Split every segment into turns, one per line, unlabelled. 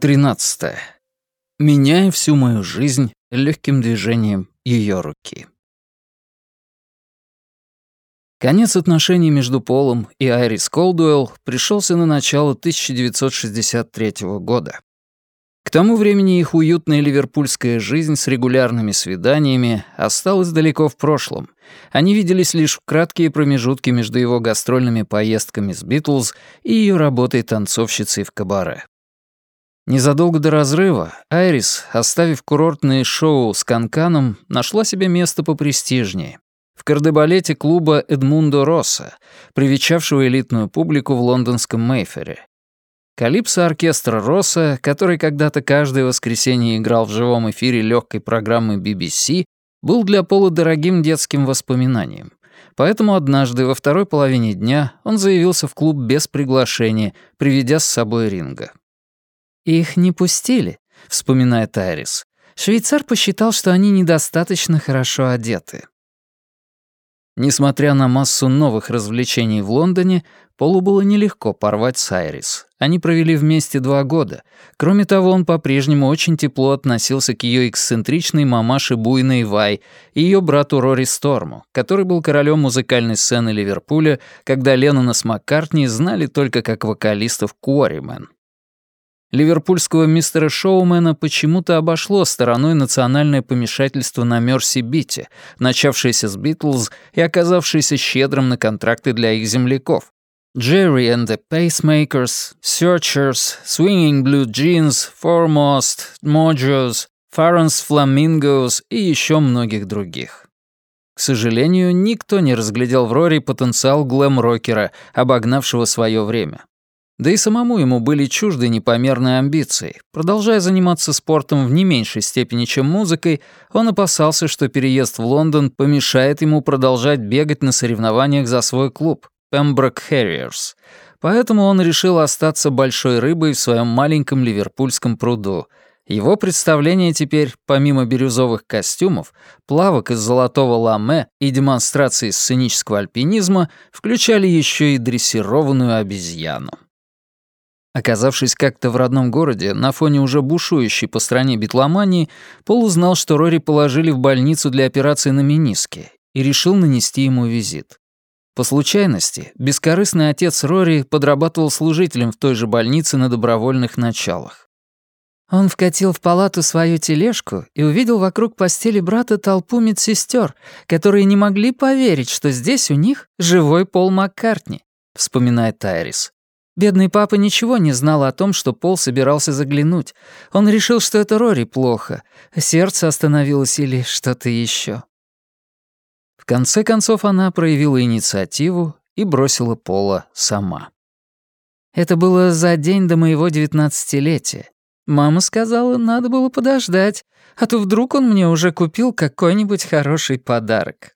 Глава 13. Меняя всю мою жизнь легким движением ее руки. Конец отношений между Полом и Айрис Колдуэлл пришелся на начало 1963 года. К тому времени их уютная ливерпульская жизнь с регулярными свиданиями осталась далеко в прошлом. Они виделись лишь в краткие промежутки между его гастрольными поездками с «Битлз» и ее работой танцовщицей в кабаре. Незадолго до разрыва Айрис, оставив курортные шоу с Канканом, нашла себе место попрестижнее. В кардебалете клуба Эдмундо Росса, привечавшего элитную публику в лондонском Мейфере. Калипсо-оркестр Росса, который когда-то каждое воскресенье играл в живом эфире легкой программы BBC, был для Пола дорогим детским воспоминанием. Поэтому однажды во второй половине дня он заявился в клуб без приглашения, приведя с собой ринга. «Их не пустили», — вспоминает Айрис. «Швейцар посчитал, что они недостаточно хорошо одеты». Несмотря на массу новых развлечений в Лондоне, Полу было нелегко порвать с Айрис. Они провели вместе два года. Кроме того, он по-прежнему очень тепло относился к ее эксцентричной мамаше Буйной Вай и ее брату Рори Сторму, который был королем музыкальной сцены Ливерпуля, когда Леннона с Маккартни знали только как вокалистов Куоримен. Ливерпульского мистера Шоумена почему-то обошло стороной национальное помешательство на Мерси-Бите, начавшееся с Битлз и оказавшееся щедрым на контракты для их земляков. Jerry and the Pacemakers, Searchers, Swinging Blue Jeans, Foremost, Mojos, Farron's Flamingos и еще многих других. К сожалению, никто не разглядел в Рори потенциал глэм-рокера, обогнавшего свое время. Да и самому ему были чужды непомерные амбиции. Продолжая заниматься спортом в не меньшей степени, чем музыкой, он опасался, что переезд в Лондон помешает ему продолжать бегать на соревнованиях за свой клуб Pembroke Harriers. Поэтому он решил остаться большой рыбой в своем маленьком ливерпульском пруду. Его представления теперь, помимо бирюзовых костюмов, плавок из золотого ламе и демонстрации сценического альпинизма, включали еще и дрессированную обезьяну. Оказавшись как-то в родном городе, на фоне уже бушующей по стране битломании, Пол узнал, что Рори положили в больницу для операции на мениске, и решил нанести ему визит. По случайности, бескорыстный отец Рори подрабатывал служителем в той же больнице на добровольных началах. Он вкатил в палату свою тележку и увидел вокруг постели брата толпу медсестер, которые не могли поверить, что здесь у них живой Пол Маккартни, вспоминает Тайрис. Бедный папа ничего не знал о том, что Пол собирался заглянуть. Он решил, что это Рори плохо. Сердце остановилось или что-то еще. В конце концов она проявила инициативу и бросила Пола сама. Это было за день до моего девятнадцатилетия. Мама сказала, надо было подождать, а то вдруг он мне уже купил какой-нибудь хороший подарок.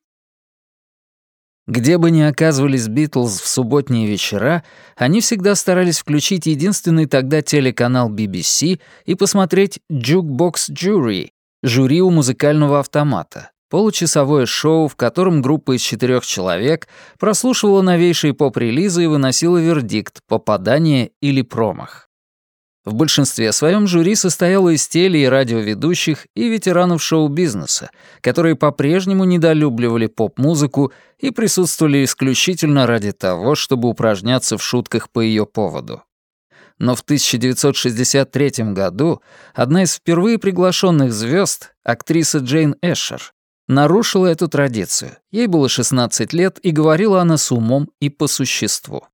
Где бы ни оказывались Битлз в субботние вечера, они всегда старались включить единственный тогда телеканал BBC и посмотреть «Jukebox Jury» — жюри у музыкального автомата, получасовое шоу, в котором группа из четырех человек прослушивала новейшие поп-релизы и выносила вердикт — попадание или промах. В большинстве своем жюри состояло из теле- и радиоведущих и ветеранов шоу-бизнеса, которые по-прежнему недолюбливали поп-музыку и присутствовали исключительно ради того, чтобы упражняться в шутках по ее поводу. Но в 1963 году одна из впервые приглашенных звезд, актриса Джейн Эшер, нарушила эту традицию. Ей было 16 лет, и говорила она с умом и по существу.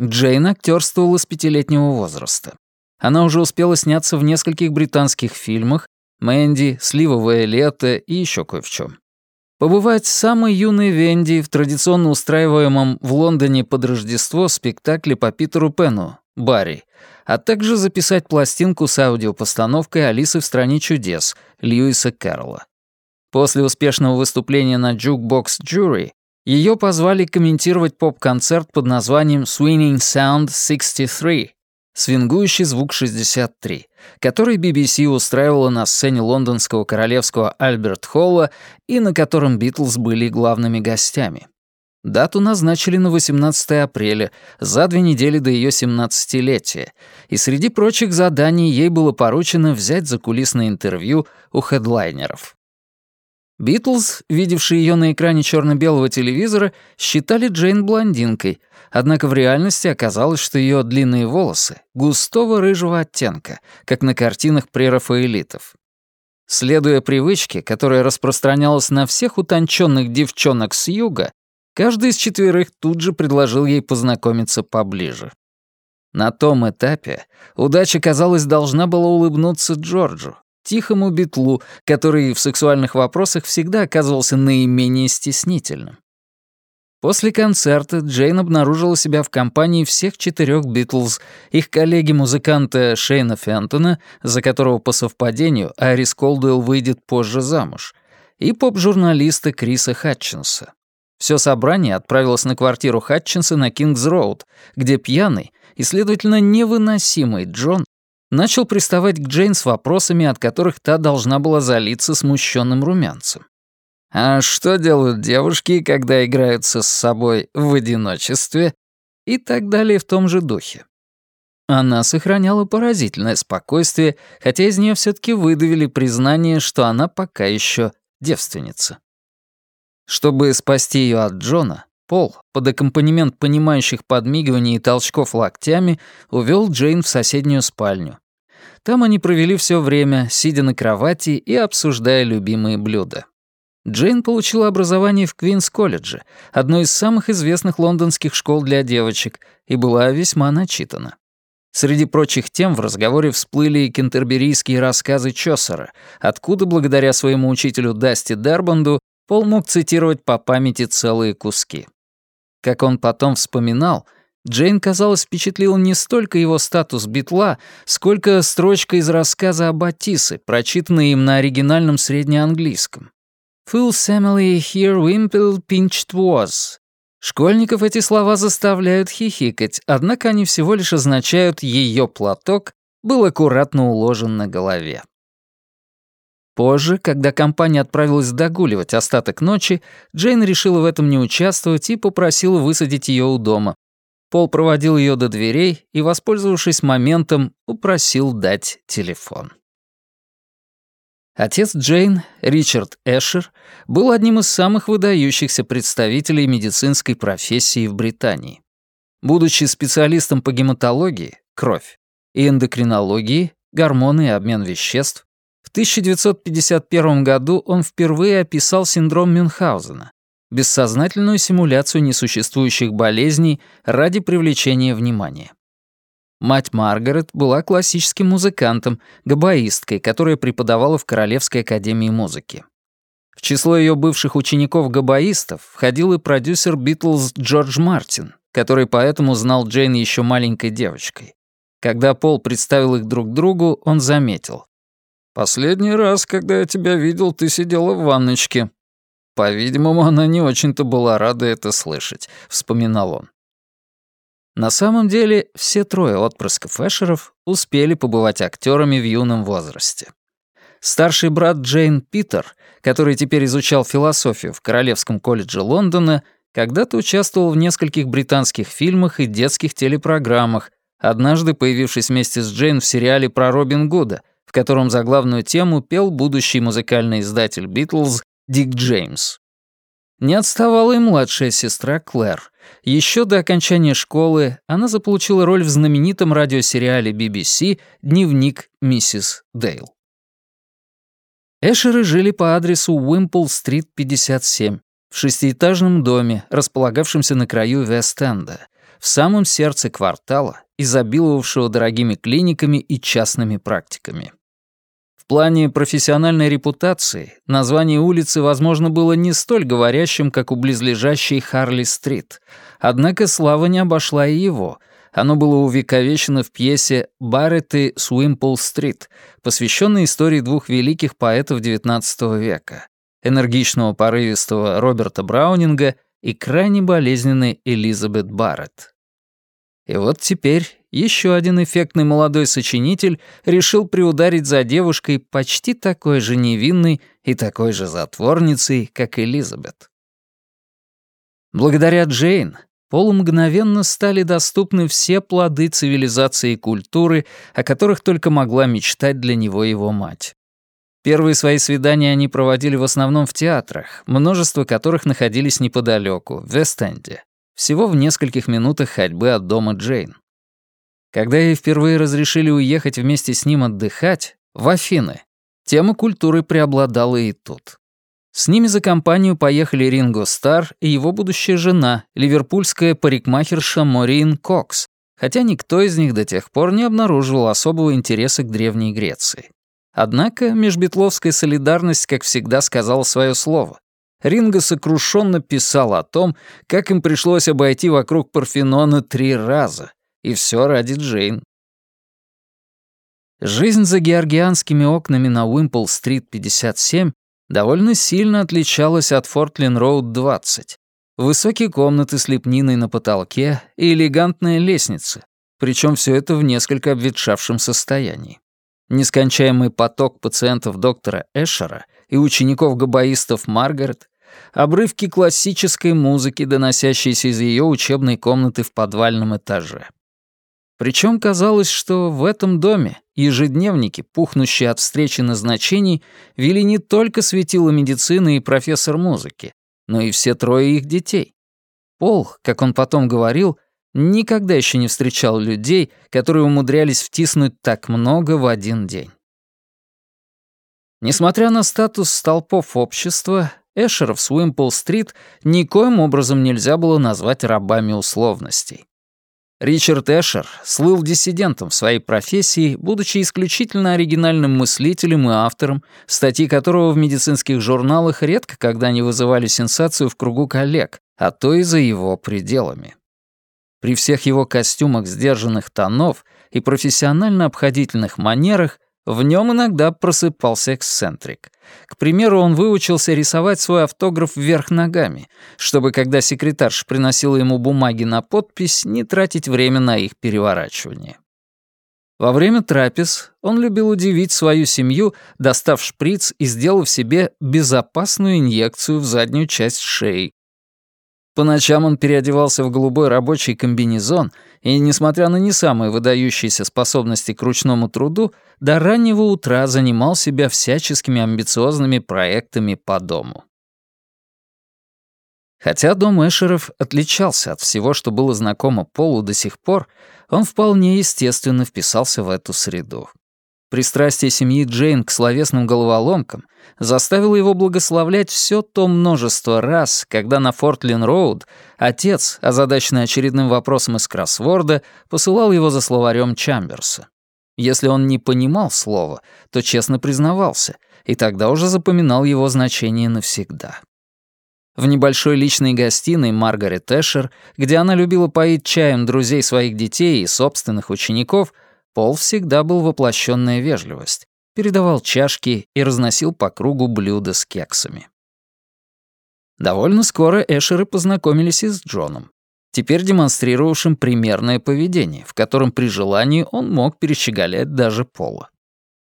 Джейн актерствовала с пятилетнего возраста. Она уже успела сняться в нескольких британских фильмах «Мэнди», «Сливовое лето» и еще кое в чем. Побывать самой юной Венди в традиционно устраиваемом в Лондоне под Рождество спектакле по Питеру Пену «Барри», а также записать пластинку с аудиопостановкой «Алисы в стране чудес» Льюиса Кэрролла. После успешного выступления на Jukebox Jury ее позвали комментировать поп-концерт под названием Swinging Sound 63 — «Свингующий звук 63», который BBC устраивала на сцене лондонского королевского Альберт Холла и на котором Битлз были главными гостями. Дату назначили на 18 апреля, за две недели до ее 17-летия, и среди прочих заданий ей было поручено взять закулисное интервью у хедлайнеров. Битлз, видевшие ее на экране черно-белого телевизора, считали Джейн блондинкой, однако в реальности оказалось, что ее длинные волосы густого рыжего оттенка, как на картинах прерафаэлитов. Следуя привычке, которая распространялась на всех утонченных девчонок с юга, каждый из четверых тут же предложил ей познакомиться поближе. На том этапе удача, казалось, должна была улыбнуться Джорджу, тихому битлу, который в сексуальных вопросах всегда оказывался наименее стеснительным. После концерта Джейн обнаружила себя в компании всех четырех Битлз, их коллеги-музыканта Шейна Фентона, за которого по совпадению Айрис Колдуэлл выйдет позже замуж, и поп-журналиста Криса Хатчинса. Все собрание отправилось на квартиру Хатчинса на Кингс-Роуд, где пьяный и, следовательно, невыносимый Джон начал приставать к Джейн с вопросами, от которых та должна была залиться смущенным румянцем. А что делают девушки, когда играются с собой в одиночестве? И так далее в том же духе. Она сохраняла поразительное спокойствие, хотя из нее все таки выдавили признание, что она пока еще девственница. Чтобы спасти ее от Джона, Пол, под аккомпанемент понимающих подмигиваний и толчков локтями, увел Джейн в соседнюю спальню. Там они провели все время, сидя на кровати и обсуждая любимые блюда. Джейн получила образование в Квинс-колледже, одной из самых известных лондонских школ для девочек, и была весьма начитана. Среди прочих тем в разговоре всплыли и кентерберийские рассказы Чосера, откуда, благодаря своему учителю Дасти Дербанду, Пол мог цитировать по памяти целые куски. Как он потом вспоминал, Джейн, казалось, впечатлил не столько его статус битла, сколько строчка из рассказа об Атисе, прочитанная им на оригинальном среднеанглийском. Full family here wimple pinched was. Школьников эти слова заставляют хихикать, однако они всего лишь означают «ее платок был аккуратно уложен на голове». Позже, когда компания отправилась догуливать остаток ночи, Джейн решила в этом не участвовать и попросила высадить ее у дома. Пол проводил ее до дверей и, воспользовавшись моментом, упросил дать телефон. Отец Джейн, Ричард Эшер, был одним из самых выдающихся представителей медицинской профессии в Британии. Будучи специалистом по гематологии, кровь, и эндокринологии, гормоны и обмен веществ, в 1951 году он впервые описал синдром Мюнхгаузена, бессознательную симуляцию несуществующих болезней ради привлечения внимания. Мать Маргарет была классическим музыкантом, габаисткой, которая преподавала в Королевской академии музыки. В число ее бывших учеников-габаистов входил и продюсер Битлз Джордж Мартин, который поэтому знал Джейн еще маленькой девочкой. Когда Пол представил их друг другу, он заметил. «Последний раз, когда я тебя видел, ты сидела в ванночке». По-видимому, она не очень-то была рада это слышать, вспоминал он. На самом деле, все трое отпрысков Эшеров успели побывать актерами в юном возрасте. Старший брат Джейн Питер, который теперь изучал философию в Королевском колледже Лондона, когда-то участвовал в нескольких британских фильмах и детских телепрограммах, однажды появившись вместе с Джейн в сериале про Робин Гуда, в котором за главную тему пел будущий музыкальный издатель «Битлз» Дик Джеймс. Не отставала и младшая сестра Клэр. Еще до окончания школы она заполучила роль в знаменитом радиосериале BBC «Дневник миссис Дейл». Эшеры жили по адресу Уимпл-стрит, 57, в шестиэтажном доме, располагавшемся на краю Вест-Энда, в самом сердце квартала, изобиловавшего дорогими клиниками и частными практиками. Плане профессиональной репутации название улицы, возможно, было не столь говорящим, как у близлежащей Харли-стрит. Однако слава не обошла и его. Оно было увековечено в пьесе «Барретты Суимпл-стрит», посвященной истории двух великих поэтов XIX века — энергичного порывистого Роберта Браунинга и крайне болезненной Элизабет Барретт. И вот теперь еще один эффектный молодой сочинитель решил приударить за девушкой почти такой же невинной и такой же затворницей, как Элизабет. Благодаря Джейн Полу мгновенно стали доступны все плоды цивилизации и культуры, о которых только могла мечтать для него его мать. Первые свои свидания они проводили в основном в театрах, множество которых находились неподалеку, в Вест-Энде, всего в нескольких минутах ходьбы от дома Джейн. Когда ей впервые разрешили уехать вместе с ним отдыхать, в Афины, тема культуры преобладала и тут. С ними за компанию поехали Ринго Стар и его будущая жена, ливерпульская парикмахерша Морин Кокс, хотя никто из них до тех пор не обнаруживал особого интереса к Древней Греции. Однако межбетловская солидарность, как всегда, сказала свое слово. Ринго сокрушенно писал о том, как им пришлось обойти вокруг Парфенона три раза, и все ради Джейн. Жизнь за георгианскими окнами на Уимпл-стрит 57 довольно сильно отличалась от Фортлин-Роуд 20. Высокие комнаты с лепниной на потолке и элегантная лестница, причем все это в несколько обветшавшем состоянии. Нескончаемый поток пациентов доктора Эшера и учеников-габаистов Маргарет, обрывки классической музыки, доносящиеся из ее учебной комнаты в подвальном этаже. Причем казалось, что в этом доме ежедневники, пухнущие от встречи назначений, вели не только светила медицины и профессор музыки, но и все трое их детей. Пол, как он потом говорил, никогда еще не встречал людей, которые умудрялись втиснуть так много в один день. Несмотря на статус столпов общества, Эшеров с Уимпл-стрит никоим образом нельзя было назвать рабами условностей. Ричард Эшер слыл диссидентом в своей профессии, будучи исключительно оригинальным мыслителем и автором, статьи которого в медицинских журналах редко когда не вызывали сенсацию в кругу коллег, а то и за его пределами. При всех его костюмах сдержанных тонов и профессионально обходительных манерах в нем иногда просыпался эксцентрик. К примеру, он выучился рисовать свой автограф вверх ногами, чтобы, когда секретарша приносила ему бумаги на подпись, не тратить время на их переворачивание. Во время трапез он любил удивить свою семью, достав шприц и сделав себе безопасную инъекцию в заднюю часть шеи, по ночам он переодевался в голубой рабочий комбинезон и, несмотря на не самые выдающиеся способности к ручному труду, до раннего утра занимал себя всяческими амбициозными проектами по дому. Хотя дом Эшеров отличался от всего, что было знакомо Полу до сих пор, он вполне естественно вписался в эту среду. Пристрастие семьи Джейн к словесным головоломкам заставило его благословлять все то множество раз, когда на Фортлин-Роуд отец, озадаченный очередным вопросом из кроссворда, посылал его за словарем Чамберса. Если он не понимал слова, то честно признавался, и тогда уже запоминал его значение навсегда. В небольшой личной гостиной Маргарет Эшер, где она любила поить чаем друзей своих детей и собственных учеников, Пол всегда был воплощенная вежливость, передавал чашки и разносил по кругу блюда с кексами. Довольно скоро Эшеры познакомились и с Джоном, теперь демонстрировавшим примерное поведение, в котором при желании он мог перещеголять даже Пола.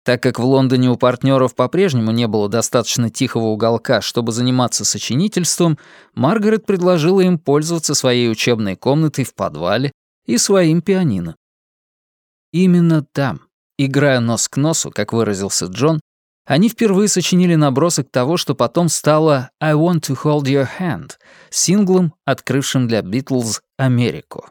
Так как в Лондоне у партнеров по-прежнему не было достаточно тихого уголка, чтобы заниматься сочинительством, Маргарет предложила им пользоваться своей учебной комнатой в подвале и своим пианино. Именно там, играя нос к носу, как выразился Джон, они впервые сочинили набросок того, что потом стало «I want to hold your hand», синглом, открывшим для Битлз Америку.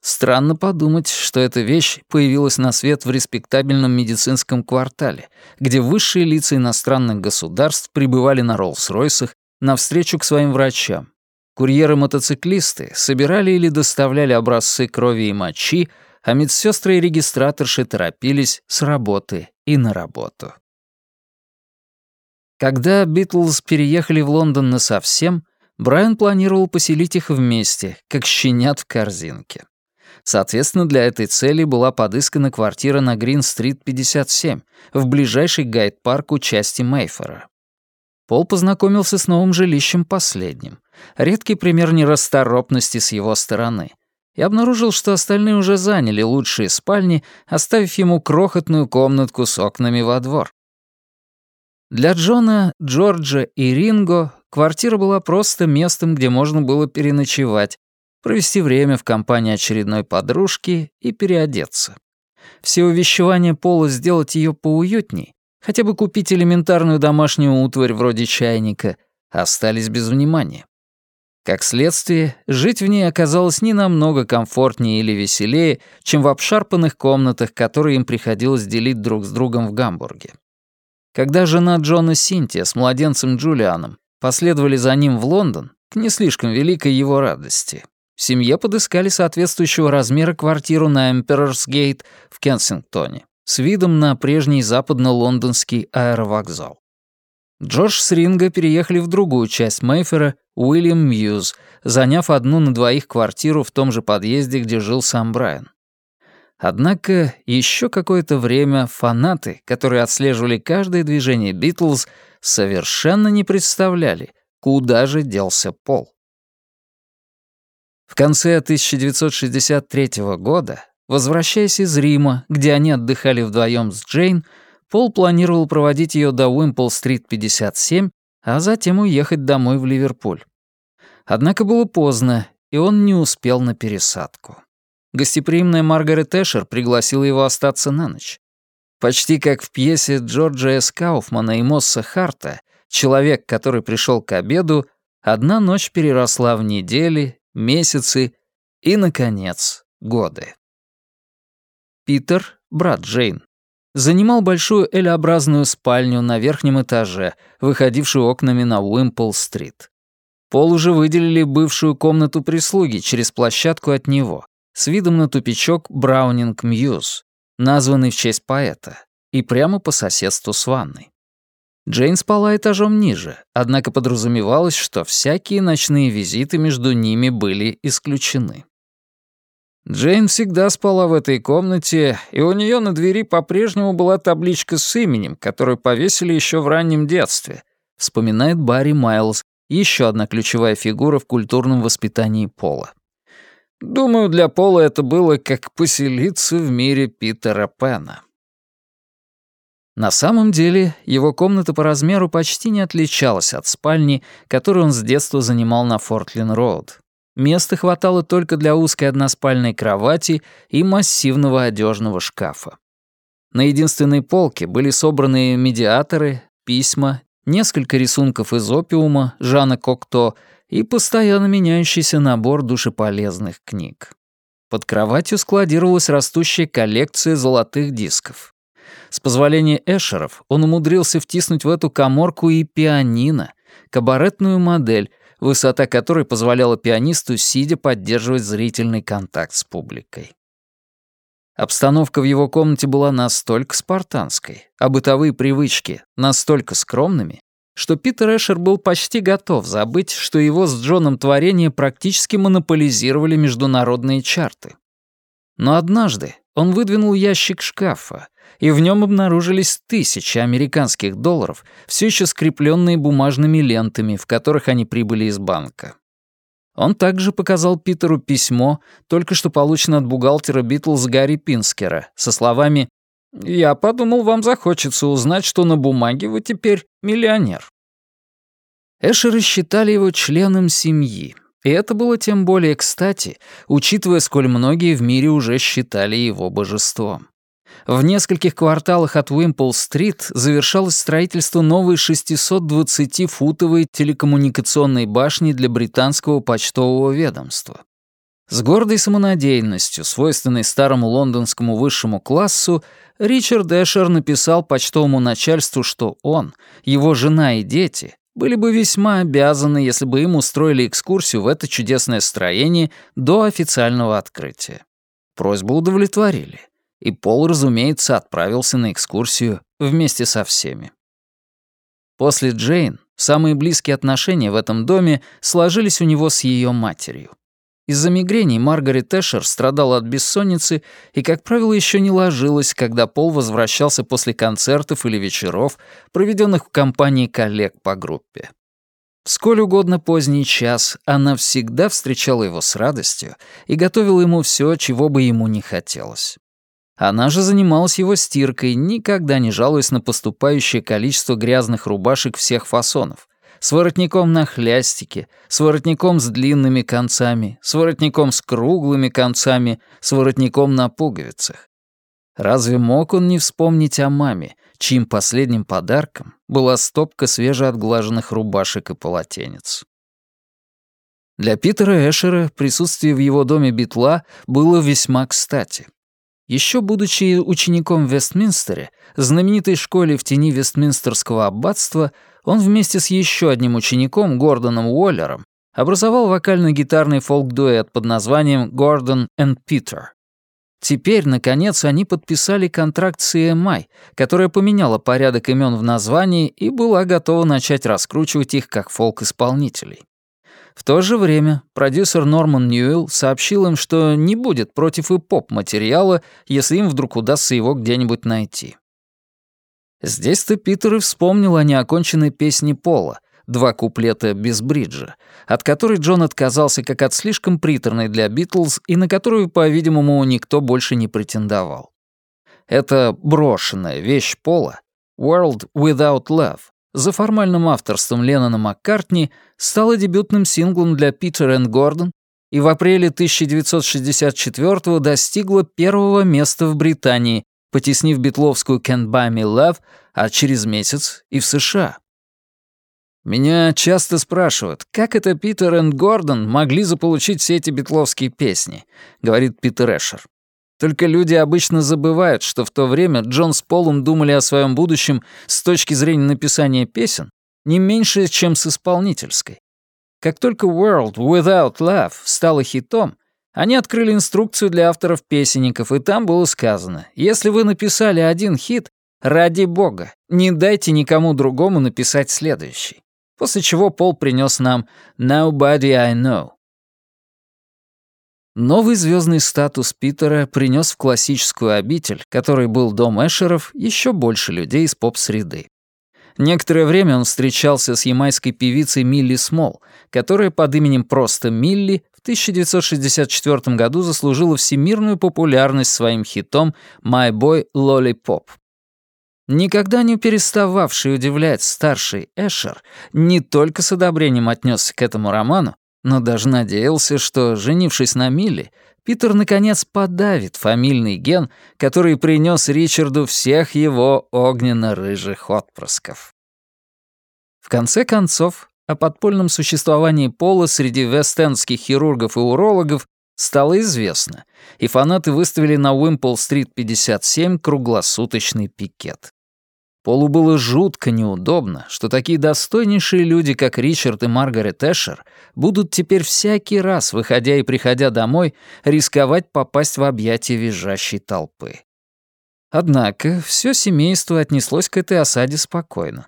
Странно подумать, что эта вещь появилась на свет в респектабельном медицинском квартале, где высшие лица иностранных государств прибывали на Роллс-Ройсах навстречу к своим врачам. Курьеры-мотоциклисты собирали или доставляли образцы крови и мочи, а медсестры и регистраторши торопились с работы и на работу. Когда Битлз переехали в Лондон насовсем, Брайан планировал поселить их вместе, как щенят в корзинке. Соответственно, для этой цели была подыскана квартира на Грин-стрит 57, в ближайшей гайд-парку части Мейфора. Пол познакомился с новым жилищем последним. Редкий пример нерасторопности с его стороны и обнаружил, что остальные уже заняли лучшие спальни, оставив ему крохотную комнатку с окнами во двор. Для Джона, Джорджа и Ринго квартира была просто местом, где можно было переночевать, провести время в компании очередной подружки и переодеться. Все увещевания Пола сделать ее поуютней, хотя бы купить элементарную домашнюю утварь вроде чайника, остались без внимания. Как следствие, жить в ней оказалось не намного комфортнее или веселее, чем в обшарпанных комнатах, которые им приходилось делить друг с другом в Гамбурге. Когда жена Джона Синтия с младенцем Джулианом последовали за ним в Лондон, к не слишком великой его радости, семье подыскали соответствующего размера квартиру на Gate в Кенсингтоне с видом на прежний западно-лондонский аэровокзал. Джордж с Ринга переехали в другую часть Мейфера, Уильям Мьюз, заняв одну на двоих квартиру в том же подъезде, где жил сам Брайан. Однако еще какое-то время фанаты, которые отслеживали каждое движение Битлз, совершенно не представляли, куда же делся Пол. В конце 1963 года, возвращаясь из Рима, где они отдыхали вдвоем с Джейн, Пол планировал проводить ее до Уимпл-стрит 57, а затем уехать домой в Ливерпуль. Однако было поздно, и он не успел на пересадку. Гостеприимная Маргарет Эшер пригласила его остаться на ночь. Почти как в пьесе Джорджа С. Кауфмана и Мосса Харта «Человек, который пришел к обеду», одна ночь переросла в недели, месяцы и, наконец, годы. Питер, брат Джейн, занимал большую элеобразную спальню на верхнем этаже, выходившую окнами на Уимпл-стрит. Пол уже выделили бывшую комнату прислуги через площадку от него, с видом на тупичок Браунинг Мьюз, названный в честь поэта, и прямо по соседству с ванной. Джейн спала этажом ниже, однако подразумевалось, что всякие ночные визиты между ними были исключены. Джейн всегда спала в этой комнате, и у нее на двери по-прежнему была табличка с именем, которую повесили еще в раннем детстве, вспоминает Барри Майлз, еще одна ключевая фигура в культурном воспитании Пола. Думаю, для Пола это было как поселиться в мире Питера Пэна. На самом деле, его комната по размеру почти не отличалась от спальни, которую он с детства занимал на Фортлин-Роуд. Места хватало только для узкой односпальной кровати и массивного одежного шкафа. На единственной полке были собраны медиаторы, письма, несколько рисунков из опиума Жана Кокто и постоянно меняющийся набор душеполезных книг. Под кроватью складировалась растущая коллекция золотых дисков. С позволения Эшеров он умудрился втиснуть в эту коморку и пианино, кабаретную модель, высота которой позволяла пианисту сидя поддерживать зрительный контакт с публикой. Обстановка в его комнате была настолько спартанской, а бытовые привычки настолько скромными, что Питер Эшер был почти готов забыть, что его с Джоном творение практически монополизировали международные чарты. Но однажды он выдвинул ящик шкафа, и в нем обнаружились тысячи американских долларов, все еще скрепленные бумажными лентами, в которых они прибыли из банка. Он также показал Питеру письмо, только что полученное от бухгалтера Битлз Гарри Пинскера, со словами «Я подумал, вам захочется узнать, что на бумаге вы теперь миллионер». Эшеры считали его членом семьи, и это было тем более кстати, учитывая, сколь многие в мире уже считали его божеством. В нескольких кварталах от Уимпл-стрит завершалось строительство новой 620-футовой телекоммуникационной башни для британского почтового ведомства. С гордой самонадеянностью, свойственной старому лондонскому высшему классу, Ричард Эшер написал почтовому начальству, что он, его жена и дети были бы весьма обязаны, если бы им устроили экскурсию в это чудесное строение до официального открытия. Просьбу удовлетворили и Пол, разумеется, отправился на экскурсию вместе со всеми. После Джейн самые близкие отношения в этом доме сложились у него с ее матерью. Из-за мигрений Маргарет Эшер страдала от бессонницы и, как правило, еще не ложилась, когда Пол возвращался после концертов или вечеров, проведенных в компании коллег по группе. В сколь угодно поздний час она всегда встречала его с радостью и готовила ему все, чего бы ему не хотелось. Она же занималась его стиркой, никогда не жалуясь на поступающее количество грязных рубашек всех фасонов, с воротником на хлястике, с воротником с длинными концами, с воротником с круглыми концами, с воротником на пуговицах. Разве мог он не вспомнить о маме, чьим последним подарком была стопка свежеотглаженных рубашек и полотенец? Для Питера Эшера присутствие в его доме Битла было весьма кстати. Еще будучи учеником в Вестминстере, знаменитой школе в тени Вестминстерского аббатства, он вместе с еще одним учеником, Гордоном Уоллером, образовал вокально-гитарный фолк-дуэт под названием «Гордон and Питер». Теперь, наконец, они подписали контракт с EMI, которая поменяла порядок имен в названии и была готова начать раскручивать их как фолк-исполнителей. В то же время продюсер Норман Ньюэлл сообщил им, что не будет против и поп-материала, если им вдруг удастся его где-нибудь найти. Здесь-то Питер и вспомнил о неоконченной песне Пола — два куплета без бриджа, от которой Джон отказался как от слишком приторной для Битлз и на которую, по-видимому, никто больше не претендовал. Это брошенная вещь Пола «World Without Love» за формальным авторством Леннона Маккартни стала дебютным синглом для Питер энд Гордон и в апреле 1964 достигла первого места в Британии, потеснив битловскую «Can't Buy Me Love», а через месяц и в США. Меня часто спрашивают, как это Питер и Гордон могли заполучить все эти битловские песни, говорит Питер Эшер. Только люди обычно забывают, что в то время Джон с Полом думали о своем будущем с точки зрения написания песен не меньше, чем с исполнительской. Как только World Without Love стала хитом, они открыли инструкцию для авторов-песенников, и там было сказано, если вы написали один хит, ради бога, не дайте никому другому написать следующий после чего Пол принес нам «Nobody I Know». Новый звездный статус Питера принес в классическую обитель, которой был дом Эшеров, еще больше людей из поп-среды. Некоторое время он встречался с ямайской певицей Милли Смол, которая под именем просто Милли в 1964 году заслужила всемирную популярность своим хитом «My Boy Lollipop». Никогда не перестававший удивлять старший Эшер не только с одобрением отнесся к этому роману, но даже надеялся, что, женившись на Милли, Питер наконец подавит фамильный ген, который принес Ричарду всех его огненно-рыжих отпрысков. В конце концов, о подпольном существовании Пола среди вестендских хирургов и урологов стало известно, и фанаты выставили на Уимпл-стрит 57 круглосуточный пикет. Полу было жутко неудобно, что такие достойнейшие люди, как Ричард и Маргарет Эшер, будут теперь всякий раз, выходя и приходя домой, рисковать попасть в объятия визжащей толпы. Однако все семейство отнеслось к этой осаде спокойно.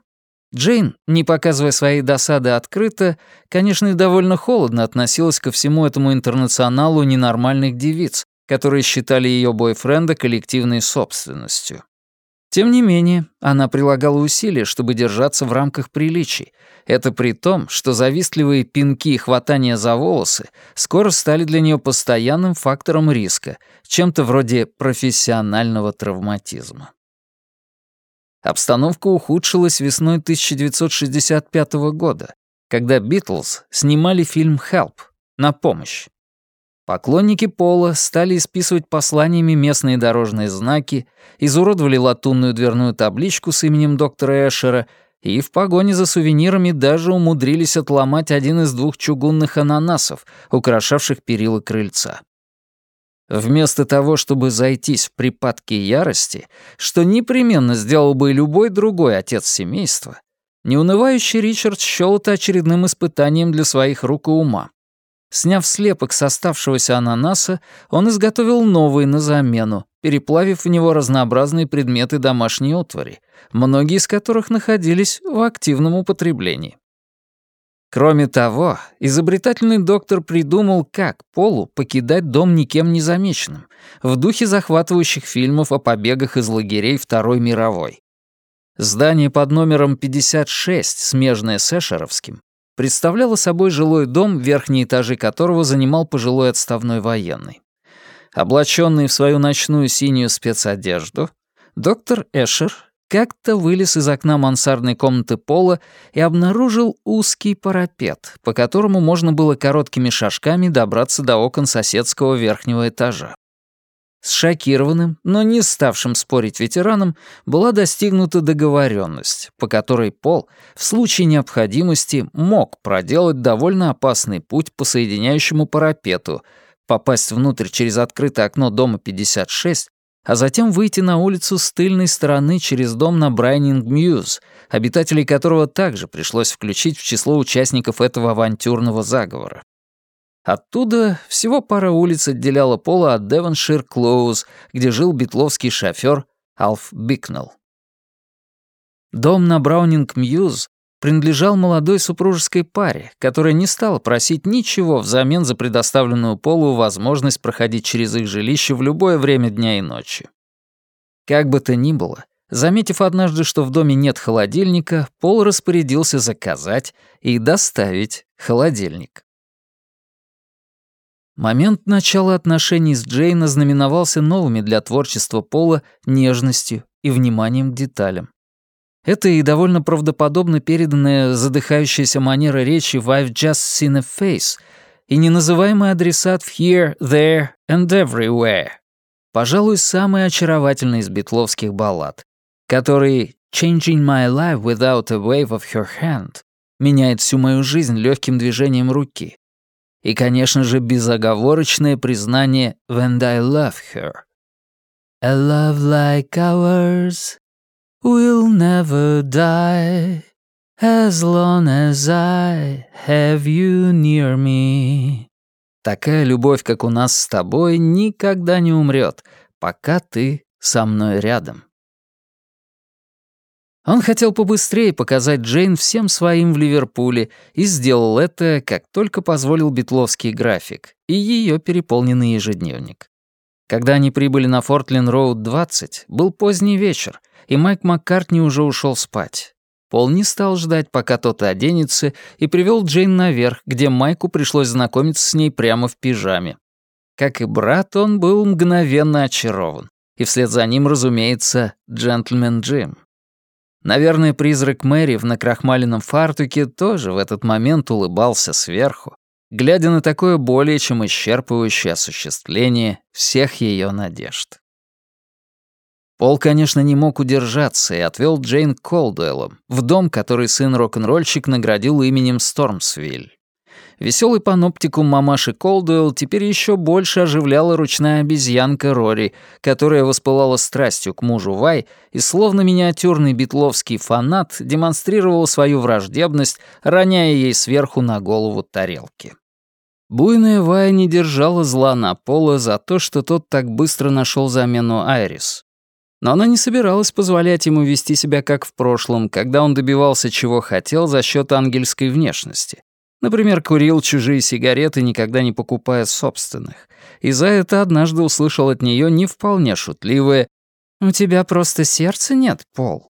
Джейн, не показывая своей досады открыто, конечно, и довольно холодно относилась ко всему этому интернационалу ненормальных девиц, которые считали ее бойфренда коллективной собственностью. Тем не менее, она прилагала усилия, чтобы держаться в рамках приличий. Это при том, что завистливые пинки и хватания за волосы скоро стали для нее постоянным фактором риска, чем-то вроде профессионального травматизма. Обстановка ухудшилась весной 1965 года, когда «Битлз» снимали фильм «Help» на помощь. Поклонники Пола стали исписывать посланиями местные дорожные знаки, изуродовали латунную дверную табличку с именем доктора Эшера и в погоне за сувенирами даже умудрились отломать один из двух чугунных ананасов, украшавших перила крыльца. Вместо того, чтобы зайтись в припадке ярости, что непременно сделал бы любой другой отец семейства, неунывающий Ричард счёл это очередным испытанием для своих рук и ума. Сняв слепок с оставшегося ананаса, он изготовил новый на замену, переплавив в него разнообразные предметы домашней отвари, многие из которых находились в активном употреблении. Кроме того, изобретательный доктор придумал, как Полу покидать дом никем не замеченным, в духе захватывающих фильмов о побегах из лагерей Второй мировой. Здание под номером 56, смежное с Эшеровским, представляла собой жилой дом, верхние этажи которого занимал пожилой отставной военный. Облаченный в свою ночную синюю спецодежду, доктор Эшер как-то вылез из окна мансардной комнаты Пола и обнаружил узкий парапет, по которому можно было короткими шажками добраться до окон соседского верхнего этажа. С шокированным, но не ставшим спорить ветераном была достигнута договоренность, по которой Пол в случае необходимости мог проделать довольно опасный путь по соединяющему парапету, попасть внутрь через открытое окно дома 56, а затем выйти на улицу с тыльной стороны через дом на Браунинг-Мьюз, обитателей которого также пришлось включить в число участников этого авантюрного заговора. Оттуда всего пара улиц отделяла Пола от Девоншир Клоуз, где жил битловский шофер Алф Бикнелл. Дом на Браунинг-Мьюз принадлежал молодой супружеской паре, которая не стала просить ничего взамен за предоставленную Полу возможность проходить через их жилище в любое время дня и ночи. Как бы то ни было, заметив однажды, что в доме нет холодильника, Пол распорядился заказать и доставить холодильник. Момент начала отношений с Джейн ознаменовался новыми для творчества Пола нежностью и вниманием к деталям. Это и довольно правдоподобно переданная задыхающаяся манера речи в «I've just seen a face» и неназываемый адресат в «Here, There and Everywhere». Пожалуй, самый очаровательный из битловских баллад, который «Changing my life without a wave of her hand» меняет всю мою жизнь легким движением руки. И, конечно же, безоговорочное признание «When I love her». A love like ours will never die as long as I have you near me. Такая любовь, как у нас с тобой, никогда не умрет, пока ты со мной рядом. Он хотел побыстрее показать Джейн всем своим в Ливерпуле и сделал это, как только позволил битловский график и ее переполненный ежедневник. Когда они прибыли на Фортлин-Роуд 20, был поздний вечер, и Майк Маккартни уже ушел спать. Пол не стал ждать, пока тот оденется, и привел Джейн наверх, где Майку пришлось знакомиться с ней прямо в пижаме. Как и брат, он был мгновенно очарован. И вслед за ним, разумеется, джентльмен Джим. Наверное, призрак Мэри в накрахмаленном фартуке тоже в этот момент улыбался сверху, глядя на такое более чем исчерпывающее осуществление всех ее надежд. Пол, конечно, не мог удержаться и отвел Джейн Колдуэллом в дом, который сын рок-н-ролльщик наградил именем Стормсвиль. Веселый паноптикум мамаши Колдуэлл теперь еще больше оживляла ручная обезьянка Рори, которая воспылала страстью к мужу Вай и словно миниатюрный битловский фанат демонстрировал свою враждебность, роняя ей сверху на голову тарелки. Буйная Вай не держала зла на Пола за то, что тот так быстро нашел замену Айрис. Но она не собиралась позволять ему вести себя как в прошлом, когда он добивался чего хотел за счет ангельской внешности. Например, курил чужие сигареты, никогда не покупая собственных. И за это однажды услышал от нее не вполне шутливое «У тебя просто сердца нет, Пол».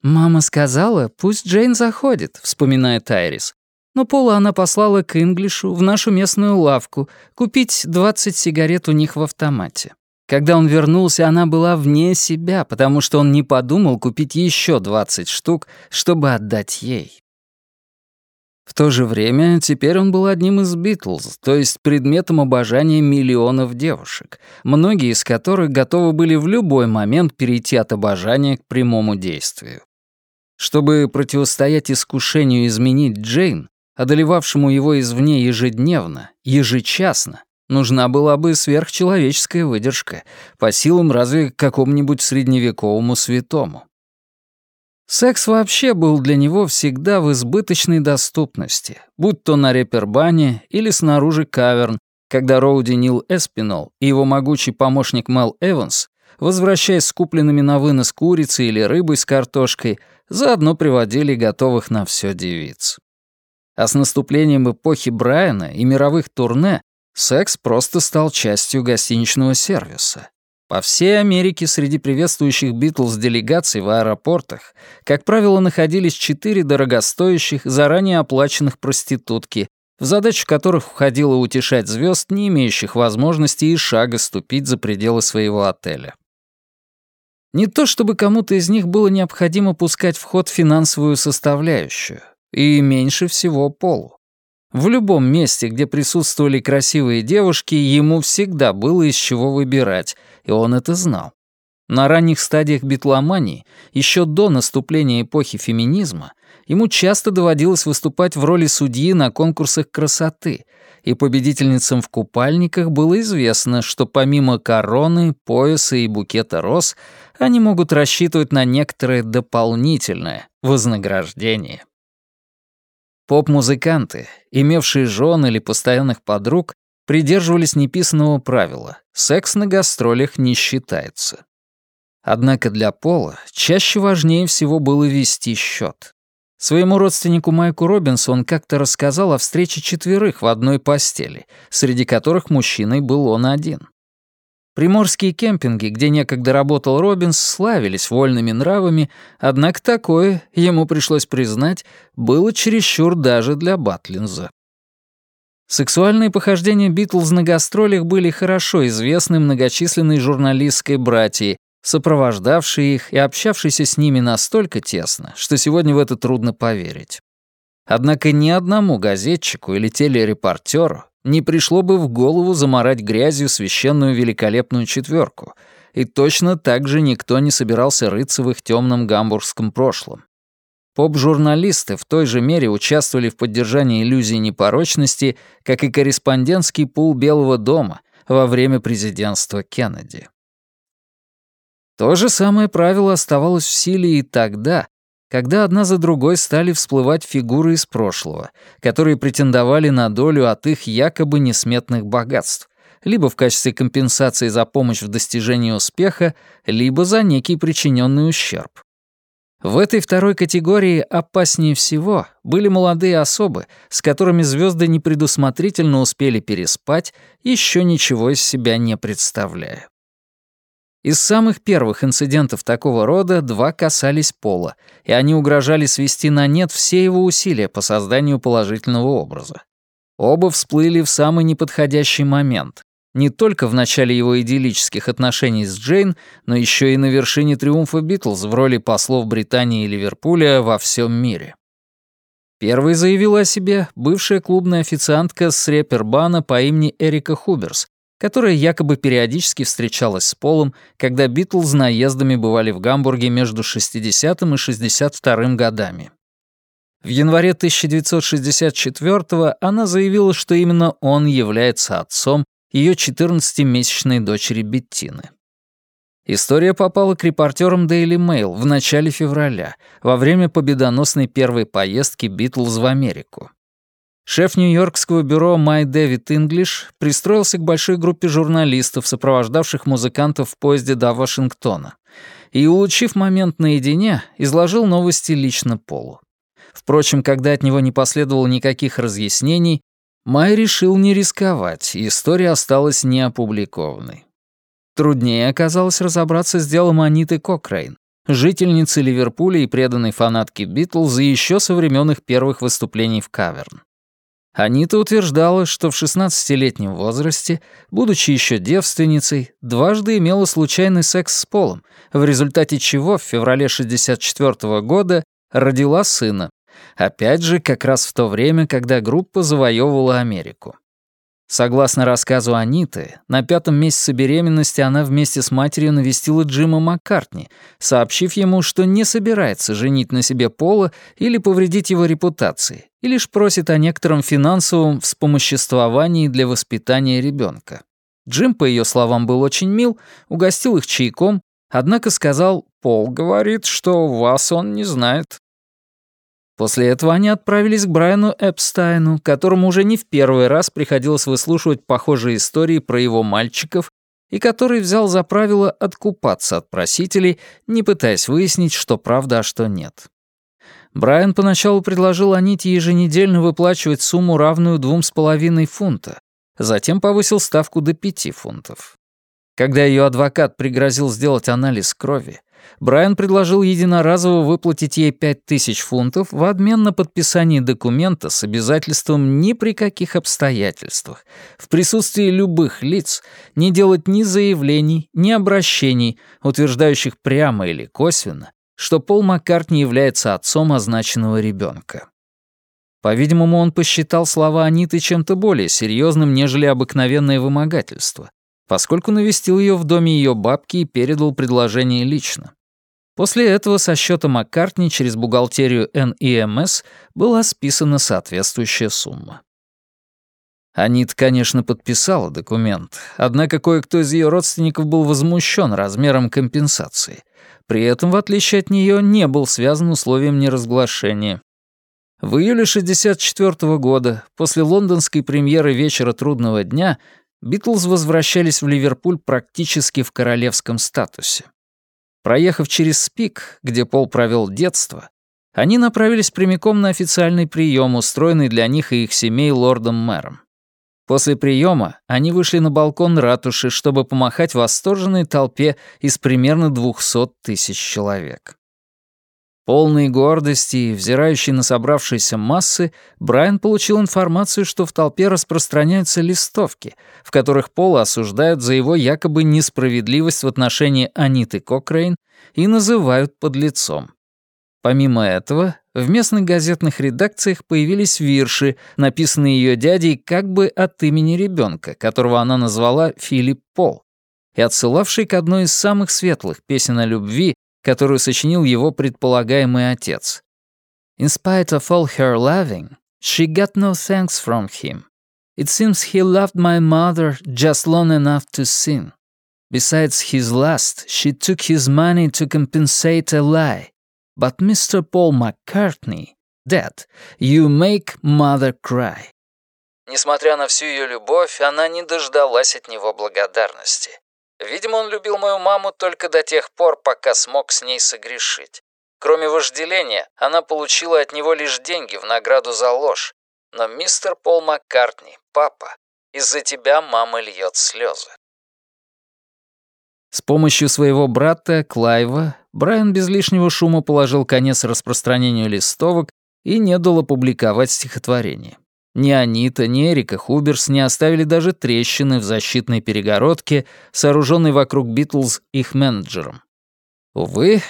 «Мама сказала, пусть Джейн заходит», — вспоминает Айрис. Но Пола она послала к Инглишу в нашу местную лавку купить 20 сигарет у них в автомате. Когда он вернулся, она была вне себя, потому что он не подумал купить еще 20 штук, чтобы отдать ей. В то же время теперь он был одним из Битлз, то есть предметом обожания миллионов девушек, многие из которых готовы были в любой момент перейти от обожания к прямому действию. Чтобы противостоять искушению изменить Джейн, одолевавшему его извне ежедневно, ежечасно, нужна была бы сверхчеловеческая выдержка, по силам разве какому-нибудь средневековому святому. Секс вообще был для него всегда в избыточной доступности, будь то на репербане или снаружи каверн, когда Роуди Нил Эспинол и его могучий помощник Мел Эванс, возвращаясь с купленными на вынос курицей или рыбой с картошкой, заодно приводили готовых на все девиц. А с наступлением эпохи Брайана и мировых турне секс просто стал частью гостиничного сервиса. По всей Америке среди приветствующих Битлз делегаций в аэропортах, как правило, находились четыре дорогостоящих, заранее оплаченных проститутки, в задачу которых входило утешать звезд, не имеющих возможности и шага ступить за пределы своего отеля. Не то чтобы кому-то из них было необходимо пускать в ход финансовую составляющую, и меньше всего Полу. В любом месте, где присутствовали красивые девушки, ему всегда было из чего выбирать, и он это знал. На ранних стадиях битломании, еще до наступления эпохи феминизма, ему часто доводилось выступать в роли судьи на конкурсах красоты, и победительницам в купальниках было известно, что помимо короны, пояса и букета роз, они могут рассчитывать на некоторое дополнительное вознаграждение. Поп-музыканты, имевшие жен или постоянных подруг, придерживались неписанного правила — секс на гастролях не считается. Однако для Пола чаще важнее всего было вести счет. Своему родственнику Майку Робинсу он как-то рассказал о встрече четверых в одной постели, среди которых мужчиной был он один. Приморские кемпинги, где некогда работал Робинс, славились вольными нравами, однако такое, ему пришлось признать, было чересчур даже для Батлинза. Сексуальные похождения Битлз на гастролях были хорошо известны многочисленной журналистской братьей, сопровождавшей их и общавшейся с ними настолько тесно, что сегодня в это трудно поверить. Однако ни одному газетчику или телерепортеру не пришло бы в голову заморать грязью священную великолепную четверку, и точно так же никто не собирался рыться в их темном гамбургском прошлом. Поп-журналисты в той же мере участвовали в поддержании иллюзии непорочности, как и корреспондентский пул Белого дома во время президентства Кеннеди. То же самое правило оставалось в силе и тогда, когда одна за другой стали всплывать фигуры из прошлого, которые претендовали на долю от их якобы несметных богатств, либо в качестве компенсации за помощь в достижении успеха, либо за некий причиненный ущерб. В этой второй категории опаснее всего были молодые особы, с которыми звезды непредусмотрительно успели переспать, еще ничего из себя не представляя. Из самых первых инцидентов такого рода два касались Пола, и они угрожали свести на нет все его усилия по созданию положительного образа. Оба всплыли в самый неподходящий момент, не только в начале его идиллических отношений с Джейн, но еще и на вершине триумфа Битлз в роли послов Британии и Ливерпуля во всем мире. Первой заявила о себе бывшая клубная официантка с репербана по имени Эрика Хуберс, которая якобы периодически встречалась с Полом, когда Битлз наездами бывали в Гамбурге между 60 и 62 годами. В январе 1964 она заявила, что именно он является отцом ее 14-месячной дочери Беттины. История попала к репортерам Daily Mail в начале февраля, во время победоносной первой поездки Битлз в Америку. Шеф нью-йоркского бюро Май Дэвид Инглиш пристроился к большой группе журналистов, сопровождавших музыкантов в поезде до Вашингтона, и, улучив момент наедине, изложил новости лично Полу. Впрочем, когда от него не последовало никаких разъяснений, Май решил не рисковать, история осталась неопубликованной. Труднее оказалось разобраться с делом Аниты Кокрейн, жительницы Ливерпуля и преданной фанатки Битлз еще со времен их первых выступлений в Каверн. Анита утверждала, что в 16-летнем возрасте, будучи еще девственницей, дважды имела случайный секс с Полом, в результате чего в феврале 64 -го года родила сына. Опять же, как раз в то время, когда группа завоевывала Америку. Согласно рассказу Аниты, на пятом месяце беременности она вместе с матерью навестила Джима Маккартни, сообщив ему, что не собирается женить на себе Пола или повредить его репутации, и лишь просит о некотором финансовом вспомоществовании для воспитания ребенка. Джим, по ее словам, был очень мил, угостил их чайком, однако сказал, «Пол говорит, что вас он не знает». После этого они отправились к Брайану Эпстайну, которому уже не в первый раз приходилось выслушивать похожие истории про его мальчиков, и который взял за правило откупаться от просителей, не пытаясь выяснить, что правда, а что нет. Брайан поначалу предложил Аните еженедельно выплачивать сумму, равную двум с половиной фунта, затем повысил ставку до пяти фунтов. Когда ее адвокат пригрозил сделать анализ крови, Брайан предложил единоразово выплатить ей 5000 фунтов в обмен на подписание документа с обязательством ни при каких обстоятельствах, в присутствии любых лиц, не делать ни заявлений, ни обращений, утверждающих прямо или косвенно, что Пол Маккартни является отцом означенного ребенка. По-видимому, он посчитал слова Аниты чем-то более серьезным, нежели обыкновенное вымогательство, поскольку навестил ее в доме ее бабки и передал предложение лично. После этого со счета Маккартни через бухгалтерию NEMS была списана соответствующая сумма. Анит, конечно, подписала документ, однако кое-кто из ее родственников был возмущен размером компенсации. При этом, в отличие от нее, не был связан условием неразглашения. В июле 1964 года, после лондонской премьеры «Вечера трудного дня», Битлз возвращались в Ливерпуль практически в королевском статусе. Проехав через Спик, где Пол провел детство, они направились прямиком на официальный прием, устроенный для них и их семей лордом-мэром. После приема они вышли на балкон ратуши, чтобы помахать восторженной толпе из примерно 200 тысяч человек. Полный гордости и взирающий на собравшиеся массы, Брайан получил информацию, что в толпе распространяются листовки, в которых Пола осуждают за его якобы несправедливость в отношении Аниты Кокрейн и называют подлецом. Помимо этого, в местных газетных редакциях появились вирши, написанные ее дядей как бы от имени ребенка, которого она назвала Филипп Пол, и отсылавший к одной из самых светлых песен о любви, которую сочинил его предполагаемый отец. In spite of all her loving, she got no thanks from him. It seems he loved my mother just long enough to sin. Besides his lust, she took his money to compensate a lie. But Mr. Paul McCartney, dead, you make mother cry. Несмотря на всю ее любовь, она не дождалась от него благодарности. Видимо, он любил мою маму только до тех пор, пока смог с ней согрешить. Кроме вожделения, она получила от него лишь деньги в награду за ложь. Но мистер Пол Маккартни, папа, из-за тебя мама льет слезы. С помощью своего брата, Клайва, Брайан без лишнего шума положил конец распространению листовок и не дал опубликовать стихотворение. Ни Анита, ни Эрика Хуберс не оставили даже трещины в защитной перегородке, сооруженной вокруг Битлз их менеджером. Увы,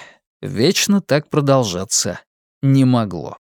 вечно так продолжаться не могло.